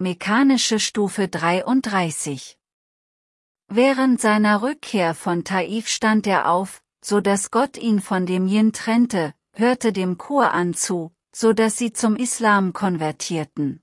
mechanische Stufe 33. Während seiner Rückkehr von Taif stand er auf, so dass Gott ihn von dem Yin trennte, hörte dem Koran zu, so dass sie zum Islam konvertierten.